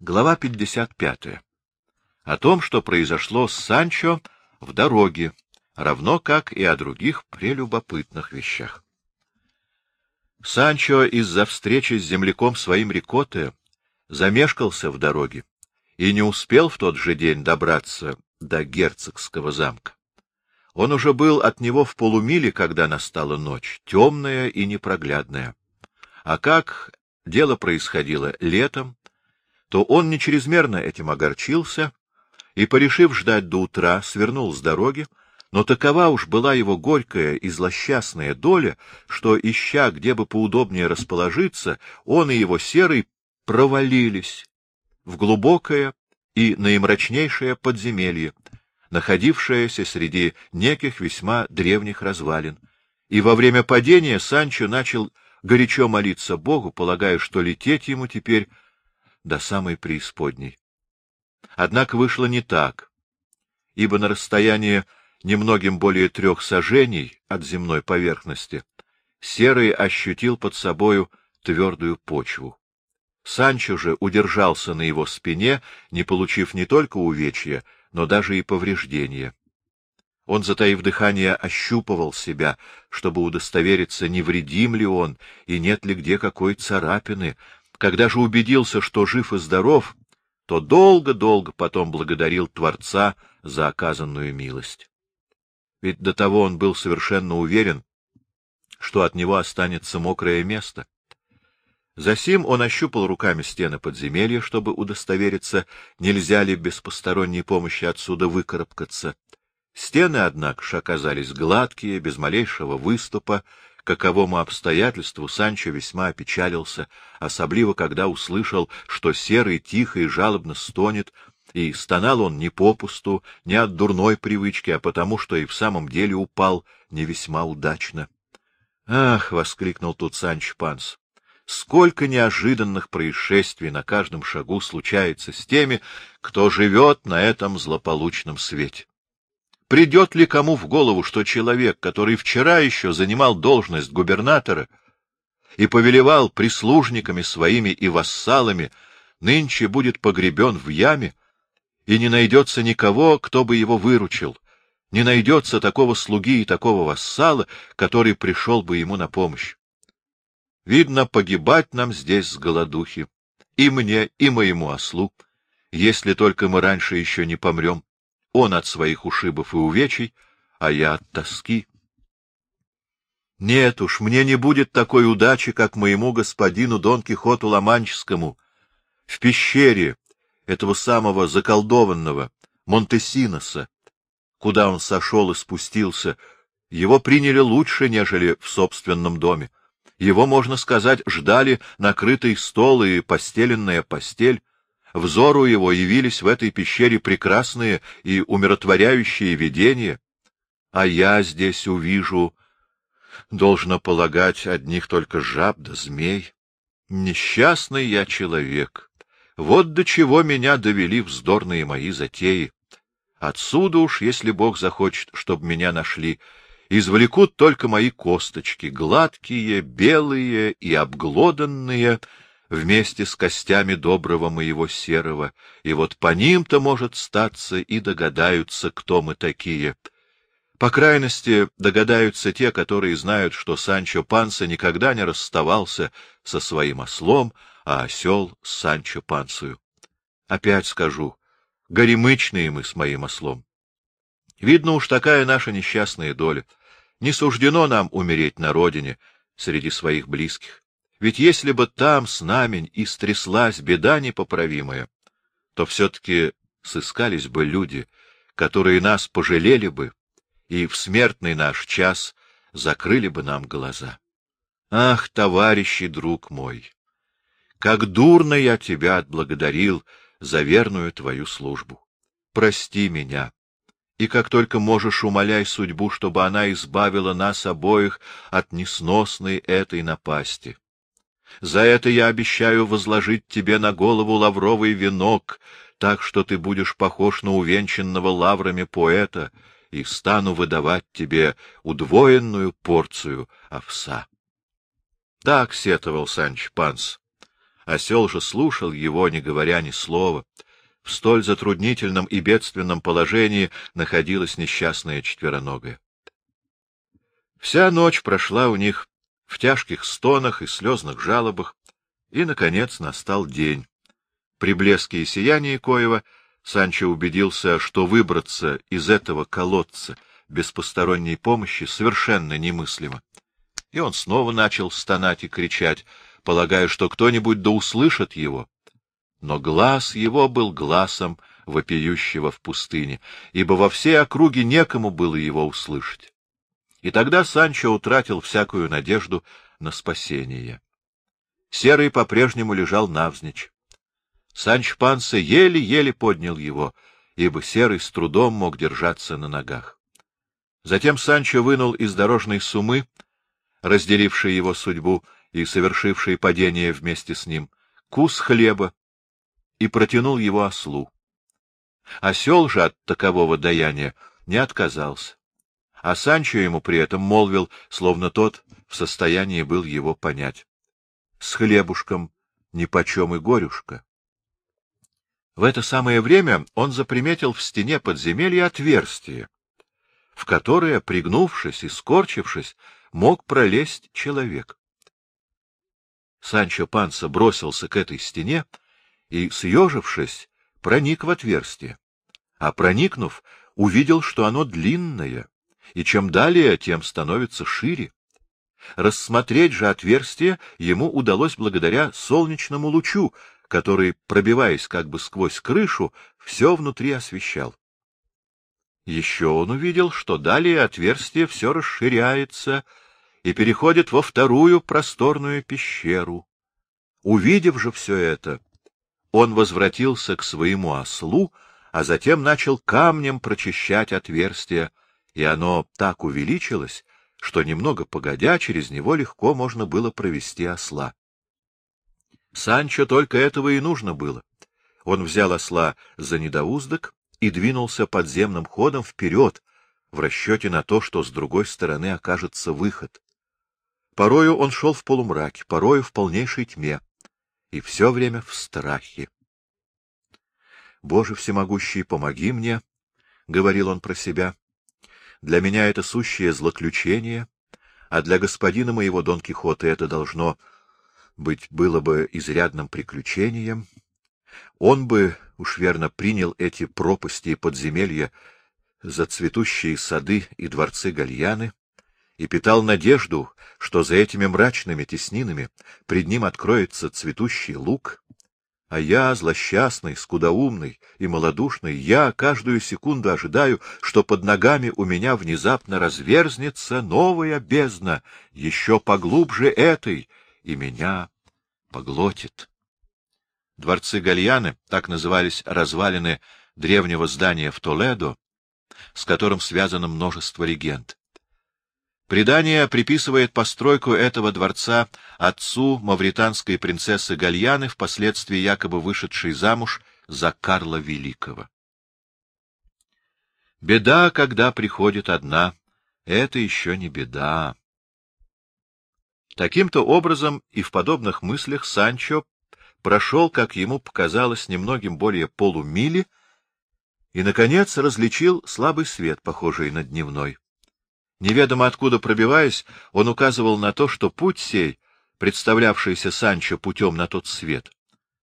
Глава 55. О том, что произошло с Санчо в дороге, равно как и о других прелюбопытных вещах. Санчо из-за встречи с земляком своим Рикоте замешкался в дороге и не успел в тот же день добраться до герцогского замка. Он уже был от него в полумиле, когда настала ночь, темная и непроглядная. А как дело происходило летом, то он не чрезмерно этим огорчился и, порешив ждать до утра, свернул с дороги, но такова уж была его горькая и злосчастная доля, что, ища где бы поудобнее расположиться, он и его серый провалились в глубокое и наимрачнейшее подземелье, находившееся среди неких весьма древних развалин. И во время падения Санчо начал горячо молиться Богу, полагая, что лететь ему теперь до самой преисподней. Однако вышло не так, ибо на расстоянии немногим более трех сажений от земной поверхности Серый ощутил под собою твердую почву. Санчо же удержался на его спине, не получив не только увечья, но даже и повреждения. Он, затаив дыхание, ощупывал себя, чтобы удостовериться, невредим ли он и нет ли где какой царапины, когда же убедился, что жив и здоров, то долго-долго потом благодарил Творца за оказанную милость. Ведь до того он был совершенно уверен, что от него останется мокрое место. Засим он ощупал руками стены подземелья, чтобы удостовериться, нельзя ли без посторонней помощи отсюда выкарабкаться. Стены, однако, оказались гладкие, без малейшего выступа, каковому обстоятельству Санчо весьма опечалился, особливо когда услышал, что серый тихо и жалобно стонет, и стонал он не попусту, не от дурной привычки, а потому, что и в самом деле упал не весьма удачно. — Ах! — воскликнул тут Санч Панс. — Сколько неожиданных происшествий на каждом шагу случается с теми, кто живет на этом злополучном свете! Придет ли кому в голову, что человек, который вчера еще занимал должность губернатора и повелевал прислужниками своими и вассалами, нынче будет погребен в яме, и не найдется никого, кто бы его выручил, не найдется такого слуги и такого вассала, который пришел бы ему на помощь. Видно, погибать нам здесь с голодухи, и мне, и моему ослу, если только мы раньше еще не помрем. Он от своих ушибов и увечий, а я от тоски. Нет уж, мне не будет такой удачи, как моему господину Дон Кихоту Ломанческому. В пещере этого самого заколдованного Монтесиноса, куда он сошел и спустился, его приняли лучше, нежели в собственном доме. Его, можно сказать, ждали накрытый стол и постеленная постель. Взору его явились в этой пещере прекрасные и умиротворяющие видения, а я здесь увижу, должно полагать, одних только жаб да змей. Несчастный я человек. Вот до чего меня довели вздорные мои затеи. Отсюда уж, если Бог захочет, чтобы меня нашли, извлекут только мои косточки, гладкие, белые и обглоданные, вместе с костями доброго моего серого, и вот по ним-то, может, статься и догадаются, кто мы такие. По крайности, догадаются те, которые знают, что Санчо Панса никогда не расставался со своим ослом, а осел с Санчо Пансою. Опять скажу, горемычные мы с моим ослом. Видно уж такая наша несчастная доля. Не суждено нам умереть на родине среди своих близких. Ведь если бы там с нами и стряслась беда непоправимая, то все-таки сыскались бы люди, которые нас пожалели бы и в смертный наш час закрыли бы нам глаза. Ах, товарищи, друг мой, как дурно я тебя отблагодарил за верную твою службу. Прости меня, и как только можешь, умоляй судьбу, чтобы она избавила нас обоих от несносной этой напасти. За это я обещаю возложить тебе на голову лавровый венок, так что ты будешь похож на увенчанного лаврами поэта, и стану выдавать тебе удвоенную порцию овса. Так сетовал Санч Панс. Осел же слушал его, не говоря ни слова. В столь затруднительном и бедственном положении находилась несчастная четвероногая. Вся ночь прошла у них в тяжких стонах и слезных жалобах, и, наконец, настал день. При блеске и сиянии Коева Санчо убедился, что выбраться из этого колодца без посторонней помощи совершенно немыслимо. И он снова начал стонать и кричать, полагая, что кто-нибудь да услышит его. Но глаз его был глазом вопиющего в пустыне, ибо во всей округе некому было его услышать. И тогда Санчо утратил всякую надежду на спасение. Серый по-прежнему лежал навзничь. Санч Панса еле-еле поднял его, ибо Серый с трудом мог держаться на ногах. Затем Санчо вынул из дорожной сумы, разделившей его судьбу и совершившей падение вместе с ним, кус хлеба и протянул его ослу. Осел же от такового даяния не отказался, а Санчо ему при этом молвил, словно тот в состоянии был его понять. С хлебушком нипочем и горюшка. В это самое время он заприметил в стене подземелья отверстие, в которое, пригнувшись и скорчившись, мог пролезть человек. Санчо Панса бросился к этой стене и, съежившись, проник в отверстие. А проникнув, увидел, что оно длинное, и чем далее, тем становится шире. Рассмотреть же отверстие ему удалось благодаря солнечному лучу, который, пробиваясь как бы сквозь крышу, все внутри освещал. Еще он увидел, что далее отверстие все расширяется и переходит во вторую просторную пещеру. Увидев же все это, он возвратился к своему ослу, а затем начал камнем прочищать отверстие, и оно так увеличилось, что немного погодя через него легко можно было провести осла. Санчо только этого и нужно было. Он взял осла за недоуздок и двинулся подземным ходом вперед, в расчете на то, что с другой стороны окажется выход. Порою он шел в полумраке, порою в полнейшей тьме, и все время в страхе. «Боже всемогущий, помоги мне!» — говорил он про себя. «Для меня это сущее злоключение, а для господина моего Дон Кихота это должно быть было бы изрядным приключением. Он бы, уж верно, принял эти пропасти и подземелья за цветущие сады и дворцы Гальяны и питал надежду, что за этими мрачными теснинами пред ним откроется цветущий луг, а я, злосчастный, скудоумный и малодушный, я каждую секунду ожидаю, что под ногами у меня внезапно разверзнется новая бездна, еще поглубже этой, и меня поглотит. Дворцы Гальяны, так назывались развалины древнего здания в Толедо, с которым связано множество легенд. Предание приписывает постройку этого дворца отцу мавританской принцессы Гальяны, впоследствии якобы вышедшей замуж за Карла Великого. Беда, когда приходит одна, это еще не беда. Таким-то образом и в подобных мыслях Санчо прошел, как ему показалось, немногим более полумили и, наконец, различил слабый свет, похожий на дневной. Неведомо откуда пробиваясь, он указывал на то, что путь сей, представлявшийся Санчо путем на тот свет,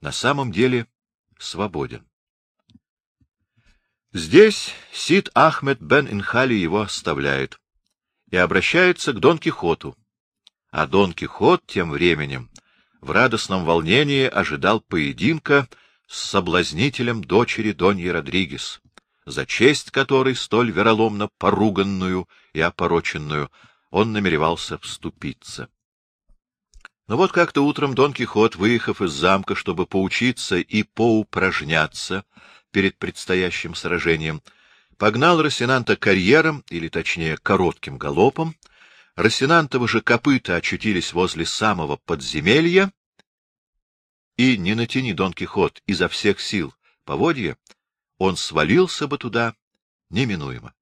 на самом деле свободен. Здесь Сид Ахмед бен Инхали его оставляет и обращается к Дон Кихоту, а Дон Кихот тем временем в радостном волнении ожидал поединка с соблазнителем дочери Доньи Родригес, за честь которой, столь вероломно поруганную и опороченную, он намеревался вступиться. Но вот как-то утром Дон Кихот, выехав из замка, чтобы поучиться и поупражняться перед предстоящим сражением, погнал Росинанта карьером, или точнее коротким галопом, Росинантовы же копыта очутились возле самого подземелья, и не натяни Дон Кихот изо всех сил поводья, он свалился бы туда неминуемо.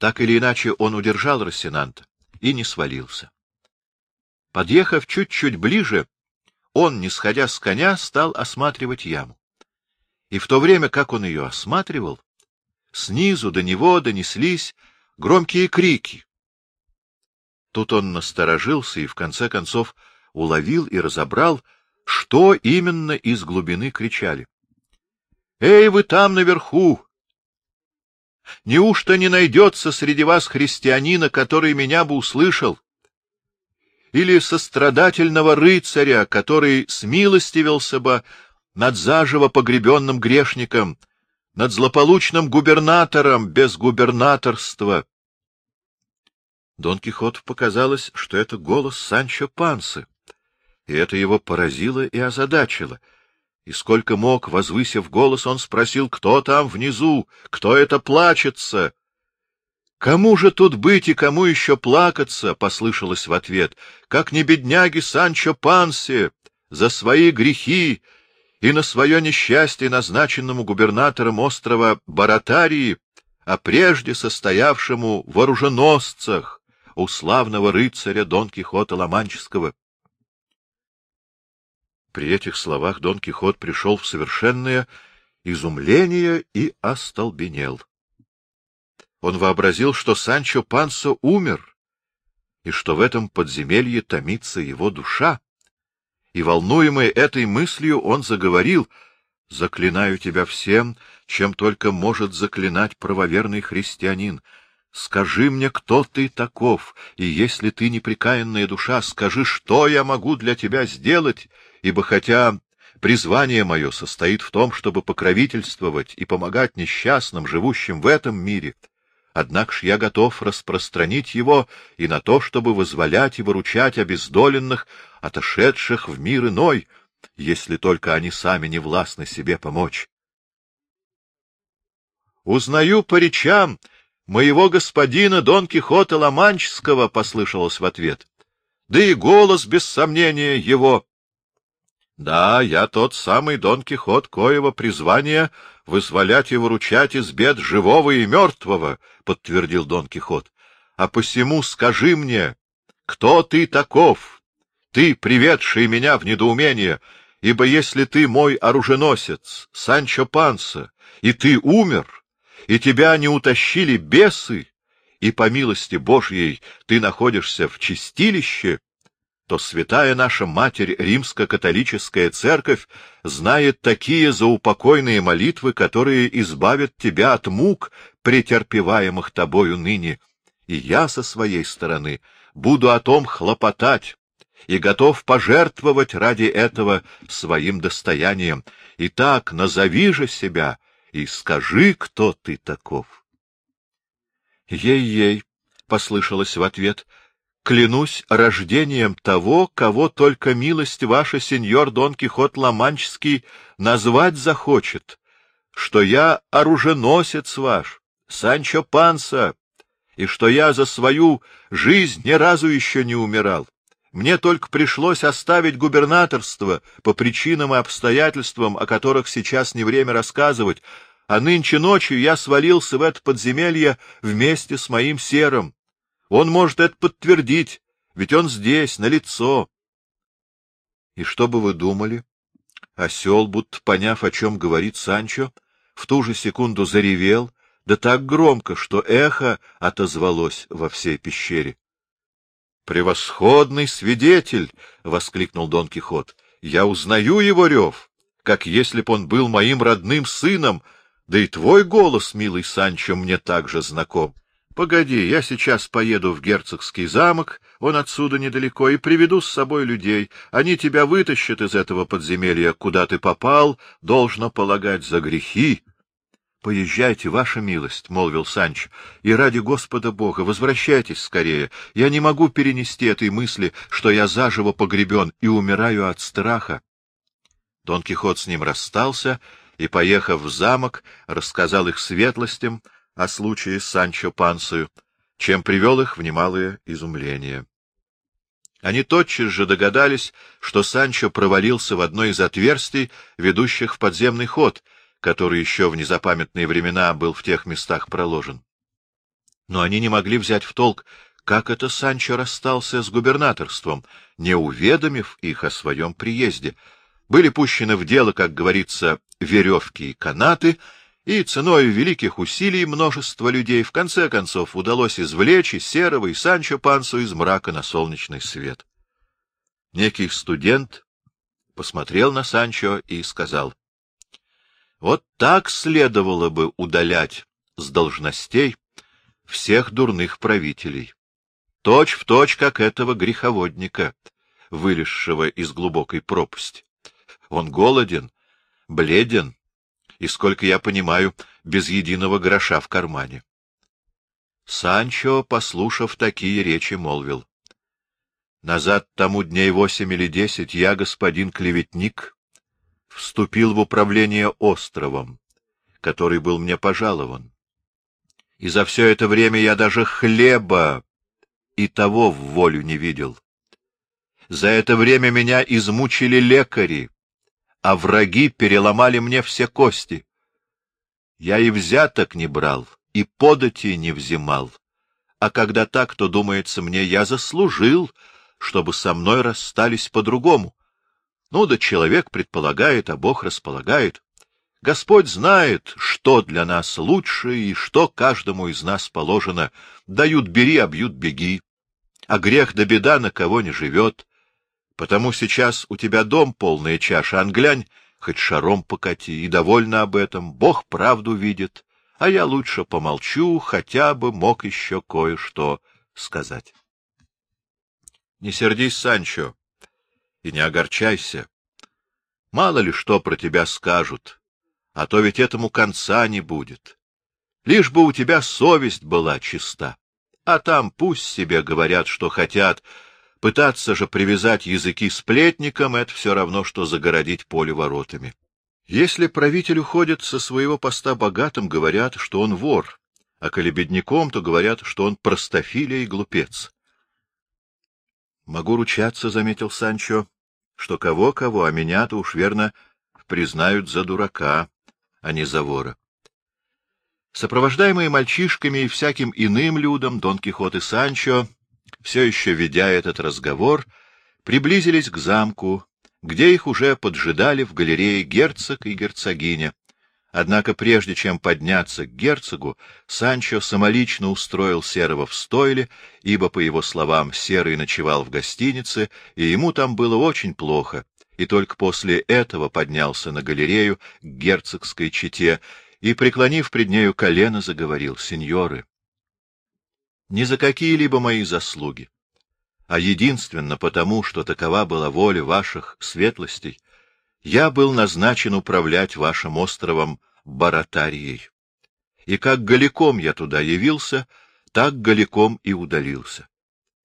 Так или иначе он удержал Росинанта и не свалился. Подъехав чуть-чуть ближе, он, не сходя с коня, стал осматривать яму. И в то время, как он ее осматривал, снизу до него донеслись громкие крики. Тут он насторожился и, в конце концов, уловил и разобрал, что именно из глубины кричали. — Эй, вы там наверху! Неужто не найдется среди вас христианина, который меня бы услышал? Или сострадательного рыцаря, который смилостивился бы над заживо погребенным грешником, над злополучным губернатором без губернаторства? Дон Кихоту показалось, что это голос Санчо Пансы, и это его поразило и озадачило — и сколько мог, возвысив голос, он спросил, кто там внизу, кто это плачется. — Кому же тут быть и кому еще плакаться? — послышалось в ответ. — Как не бедняги Санчо Пансе за свои грехи и на свое несчастье назначенному губернатором острова Баратарии, а прежде состоявшему в оруженосцах у славного рыцаря Дон Кихота Ломанческого. При этих словах Дон Кихот пришел в совершенное изумление и остолбенел. Он вообразил, что Санчо Пансо умер, и что в этом подземелье томится его душа. И, волнуемый этой мыслью, он заговорил — Заклинаю тебя всем, чем только может заклинать правоверный христианин. Скажи мне, кто ты таков, и если ты неприкаянная душа, скажи, что я могу для тебя сделать, ибо хотя призвание мое состоит в том, чтобы покровительствовать и помогать несчастным, живущим в этом мире, однако ж я готов распространить его и на то, чтобы вызволять и выручать обездоленных, отошедших в мир иной, если только они сами не властны себе помочь. Узнаю по речам моего господина Дон Кихота Ломанческого, — послышалось в ответ. Да и голос, без сомнения, его. Да, я тот самый Дон Кихот, коего призвание вызволять и выручать из бед живого и мертвого, — подтвердил Дон Кихот. — А посему скажи мне, кто ты таков? Ты, приведший меня в недоумение, ибо если ты мой оруженосец, Санчо Панса, и ты умер, и тебя не утащили бесы, и по милости Божьей ты находишься в чистилище, то святая наша Матерь Римско-католическая Церковь знает такие заупокойные молитвы, которые избавят тебя от мук, претерпеваемых тобою ныне. И я со своей стороны буду о том хлопотать и готов пожертвовать ради этого своим достоянием. Итак, назови же себя и скажи, кто ты таков. «Ей — послышалось в ответ, — клянусь рождением того, кого только милость ваша, сеньор Дон Кихот Ламанческий, назвать захочет, что я оруженосец ваш, Санчо Панса, и что я за свою жизнь ни разу еще не умирал. Мне только пришлось оставить губернаторство по причинам и обстоятельствам, о которых сейчас не время рассказывать, а нынче ночью я свалился в это подземелье вместе с моим серым. Он может это подтвердить, ведь он здесь, на лицо. И что бы вы думали? Осел, будто поняв, о чем говорит Санчо, в ту же секунду заревел, да так громко, что эхо отозвалось во всей пещере. — Превосходный свидетель! — воскликнул Дон Кихот. — Я узнаю его рев, как если б он был моим родным сыном, да и твой голос, милый Санчо, мне также знаком. Погоди, я сейчас поеду в герцогский замок, он отсюда недалеко, и приведу с собой людей. Они тебя вытащат из этого подземелья, куда ты попал, должно полагать за грехи. — Поезжайте, ваша милость, — молвил Санч, — и ради Господа Бога возвращайтесь скорее. Я не могу перенести этой мысли, что я заживо погребен и умираю от страха. Дон Кихот с ним расстался и, поехав в замок, рассказал их светлостям, о случае с Санчо Пансою, чем привел их в немалое изумление. Они тотчас же догадались, что Санчо провалился в одно из отверстий, ведущих в подземный ход, который еще в незапамятные времена был в тех местах проложен. Но они не могли взять в толк, как это Санчо расстался с губернаторством, не уведомив их о своем приезде. Были пущены в дело, как говорится, веревки и канаты, и ценой великих усилий множества людей в конце концов удалось извлечь и Серого, и Санчо Пансу из мрака на солнечный свет. Некий студент посмотрел на Санчо и сказал, — Вот так следовало бы удалять с должностей всех дурных правителей. Точь в точь, как этого греховодника, вылезшего из глубокой пропасти. Он голоден, бледен и, сколько я понимаю, без единого гроша в кармане. Санчо, послушав такие речи, молвил. Назад тому дней восемь или десять я, господин клеветник, вступил в управление островом, который был мне пожалован. И за все это время я даже хлеба и того в волю не видел. За это время меня измучили лекари, а враги переломали мне все кости. Я и взяток не брал, и подати не взимал. А когда так, то, думается мне, я заслужил чтобы со мной расстались по-другому. Ну да человек предполагает, а Бог располагает. Господь знает, что для нас лучше и что каждому из нас положено. Дают — бери, а бьют — беги. А грех да беда на кого не живет. Потому сейчас у тебя дом полная чаша, англянь, хоть шаром покати, и довольна об этом, Бог правду видит, а я лучше помолчу, хотя бы мог еще кое-что сказать. Не сердись, Санчо, и не огорчайся. Мало ли что про тебя скажут, а то ведь этому конца не будет. Лишь бы у тебя совесть была чиста. А там пусть себе говорят, что хотят. Пытаться же привязать языки сплетникам — это все равно, что загородить поле воротами. Если правитель уходит со своего поста богатым, говорят, что он вор, а коли бедняком, то говорят, что он простофиля и глупец. Могу ручаться, — заметил Санчо, — что кого-кого, а меня-то уж верно признают за дурака, а не за вора. Сопровождаемые мальчишками и всяким иным людом, Дон Кихот и Санчо, все еще ведя этот разговор, приблизились к замку, где их уже поджидали в галерее герцог и герцогиня, Однако прежде чем подняться к герцогу, Санчо самолично устроил Серого в стойле, ибо, по его словам, Серый ночевал в гостинице, и ему там было очень плохо, и только после этого поднялся на галерею к герцогской чете и, преклонив пред нею колено, заговорил, «Сеньоры, не за какие-либо мои заслуги, а единственно потому, что такова была воля ваших светлостей, я был назначен управлять вашим островом Баратарией. И как голиком я туда явился, так голиком и удалился.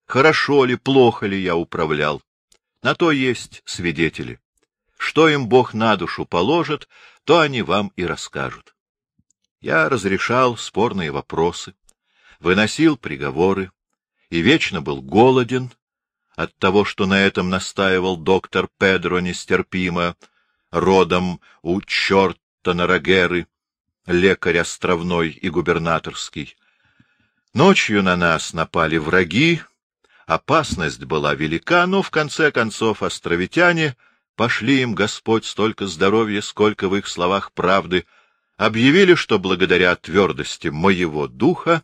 Хорошо ли, плохо ли я управлял? На то есть свидетели. Что им Бог на душу положит, то они вам и расскажут. Я разрешал спорные вопросы, выносил приговоры и вечно был голоден, от того, что на этом настаивал доктор Педро нестерпимо, родом у черта Нарагеры, лекарь островной и губернаторский. Ночью на нас напали враги, опасность была велика, но в конце концов островитяне, пошли им Господь столько здоровья, сколько в их словах правды, объявили, что благодаря твердости моего духа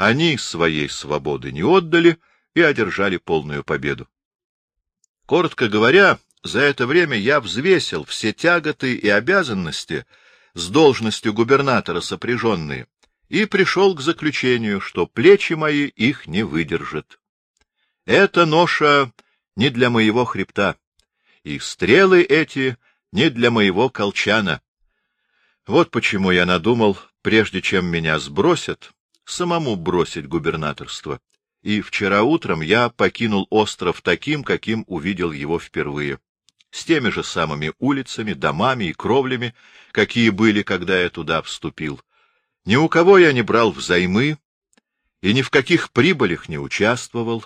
они своей свободы не отдали, и одержали полную победу. Коротко говоря, за это время я взвесил все тяготы и обязанности, с должностью губернатора сопряженные, и пришел к заключению, что плечи мои их не выдержат. Эта ноша не для моего хребта, и стрелы эти не для моего колчана. Вот почему я надумал, прежде чем меня сбросят, самому бросить губернаторство и вчера утром я покинул остров таким, каким увидел его впервые, с теми же самыми улицами, домами и кровлями, какие были, когда я туда вступил. Ни у кого я не брал взаймы и ни в каких прибылях не участвовал,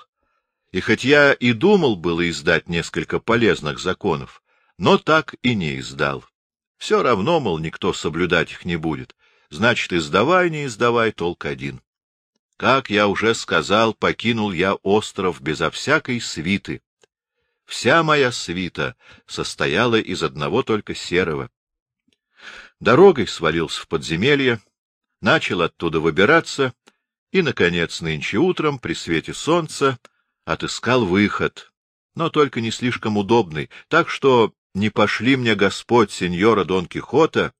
и хоть я и думал было издать несколько полезных законов, но так и не издал. Все равно, мол, никто соблюдать их не будет. Значит, издавай, не издавай, толк один. Как я уже сказал, покинул я остров безо всякой свиты. Вся моя свита состояла из одного только серого. Дорогой свалился в подземелье, начал оттуда выбираться и, наконец, нынче утром при свете солнца отыскал выход, но только не слишком удобный, так что не пошли мне Господь сеньора Дон Кихота,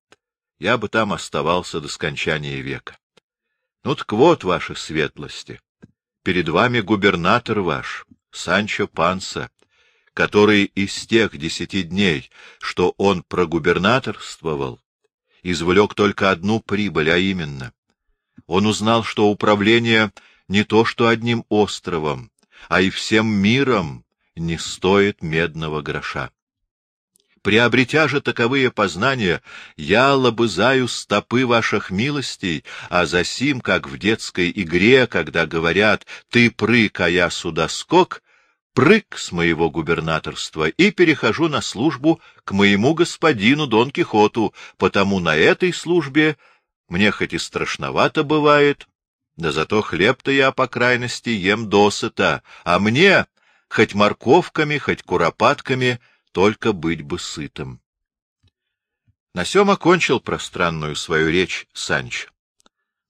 я бы там оставался до скончания века. Ну так вот, ваши светлости, перед вами губернатор ваш, Санчо Панса, который из тех десяти дней, что он прогубернаторствовал, извлек только одну прибыль, а именно. Он узнал, что управление не то что одним островом, а и всем миром не стоит медного гроша. Приобретя же таковые познания, я лобызаю стопы ваших милостей, а за сим, как в детской игре, когда говорят «ты прыг, а я сюда скок», прыг с моего губернаторства и перехожу на службу к моему господину Дон Кихоту, потому на этой службе мне хоть и страшновато бывает, да зато хлеб-то я, по крайности, ем досыта, а мне, хоть морковками, хоть куропатками — только быть бы сытым. На сём окончил пространную свою речь Санч.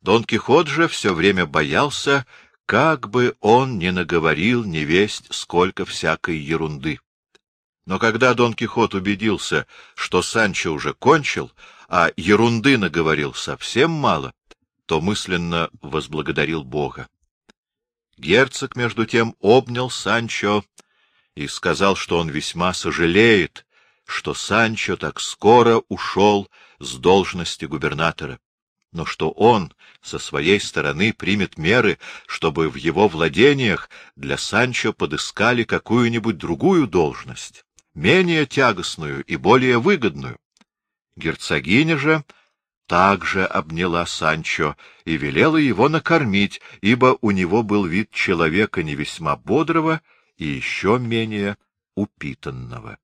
Дон Кихот же все время боялся, как бы он не наговорил невесть сколько всякой ерунды. Но когда Дон Кихот убедился, что Санчо уже кончил, а ерунды наговорил совсем мало, то мысленно возблагодарил Бога. Герцог, между тем, обнял Санчо и сказал, что он весьма сожалеет, что Санчо так скоро ушел с должности губернатора, но что он со своей стороны примет меры, чтобы в его владениях для Санчо подыскали какую-нибудь другую должность, менее тягостную и более выгодную. Герцогиня же также обняла Санчо и велела его накормить, ибо у него был вид человека не весьма бодрого и еще менее упитанного.